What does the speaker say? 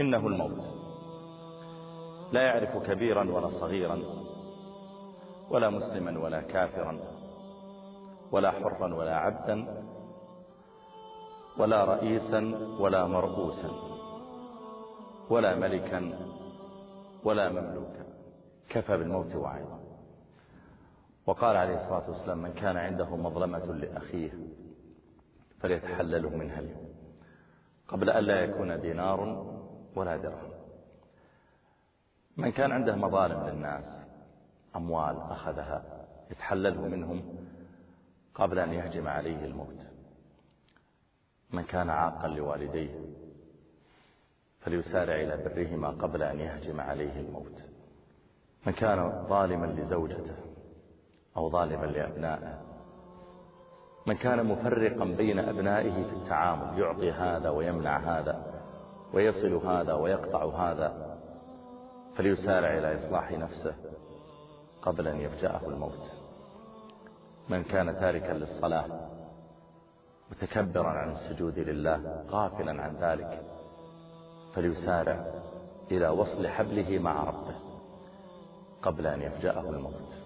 إنه الموت. لا يعرف كبيرا ولا صغيرا ولا مسلما ولا كافرا ولا حرا ولا عبدا ولا رئيسا ولا مرؤوسا ولا ملكا ولا مملوكا. كفى بالموت وعيدا وقال عليه الصلاة والسلام من كان عنده مظلمة لأخيه فليتحلله منها اليوم. قبل أن لا يكون دينار ولا درهم. من كان عنده مظالم للناس أموال أخذها يتحلله منهم قبل أن يهجم عليه الموت. من كان عاقا لوالديه فليسارع إلى برهما قبل أن يهجم عليه الموت. من كان ظالما لزوجته أو ظالما لأبنائه. من كان مفرقا بين أبنائه في التعامل يعطي هذا ويمنع هذا. ويصل هذا ويقطع هذا فليسارع إلى إصلاح نفسه قبل أن يفجأه الموت. من كان تاركا للصلاة متكبرا عن السجود لله غافلا عن ذلك فليسارع إلى وصل حبله مع ربه قبل أن يفجأه الموت.